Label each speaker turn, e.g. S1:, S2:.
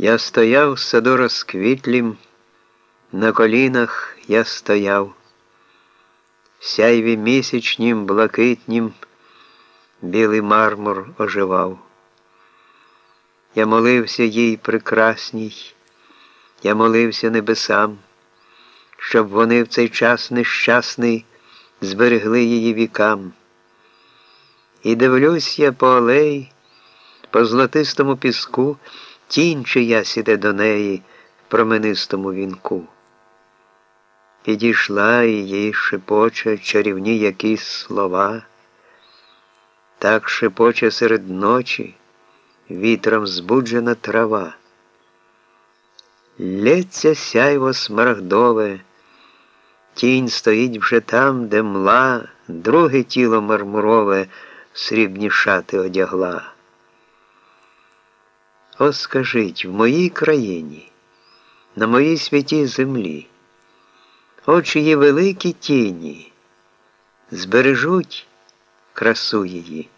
S1: Я стояв в саду розквітлім, на колінах я стояв, в сяйві місячнім, блакитнім, білий мармур оживав. Я молився їй прекрасній, я молився небесам, щоб вони в цей час нещасний зберегли її вікам. І дивлюсь я по алеї, по золотистому піску, тінь чия сіде до неї в променистому вінку. Підійшла і їй шепоче чарівні якісь слова, так шепоче серед ночі, вітром збуджена трава. Лється сяйво смарагдове, тінь стоїть вже там, де мла, друге тіло мармурове срібні шати одягла. О, скажіть, в моїй країні, на моїй святій землі, очі її великі тіні, збережуть красу її.